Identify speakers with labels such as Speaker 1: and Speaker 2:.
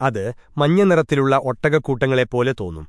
Speaker 1: അത് മഞ്ഞ നിറത്തിലുള്ള ഒട്ടകക്കൂട്ടങ്ങളെപ്പോലെ തോന്നും.